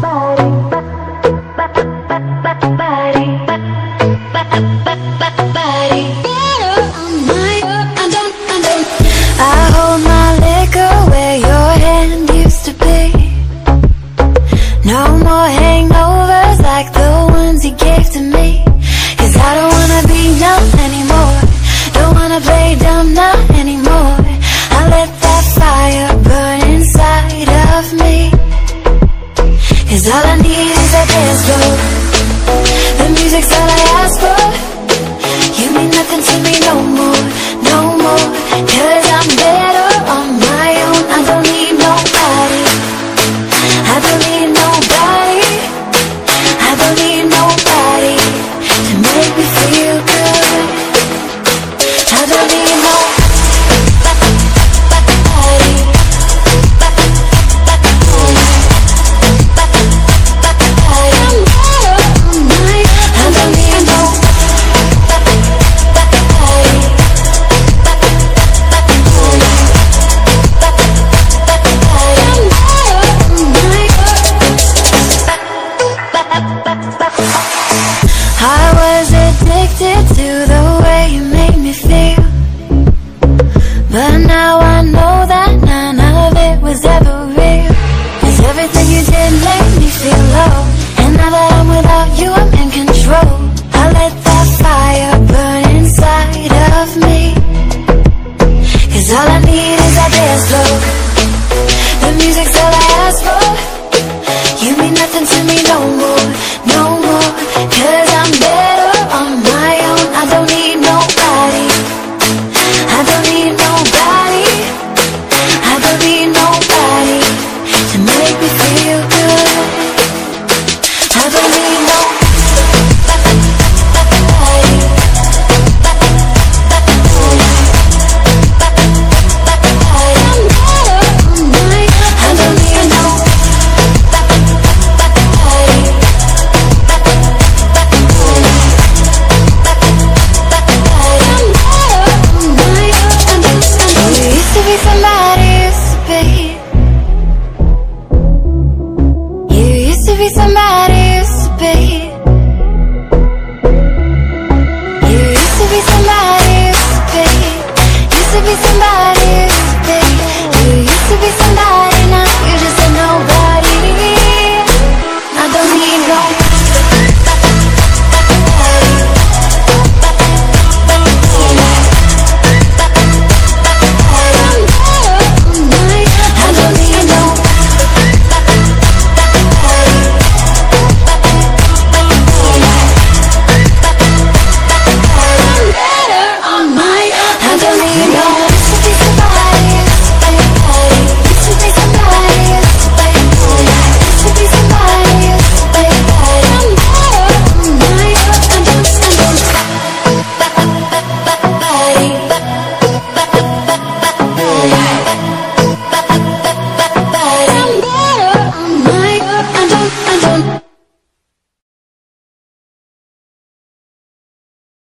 body be somebody you used to be. You used to be somebody used to be. You used to be somebody used to be. Used to be somebody used to be. You used to be somebody.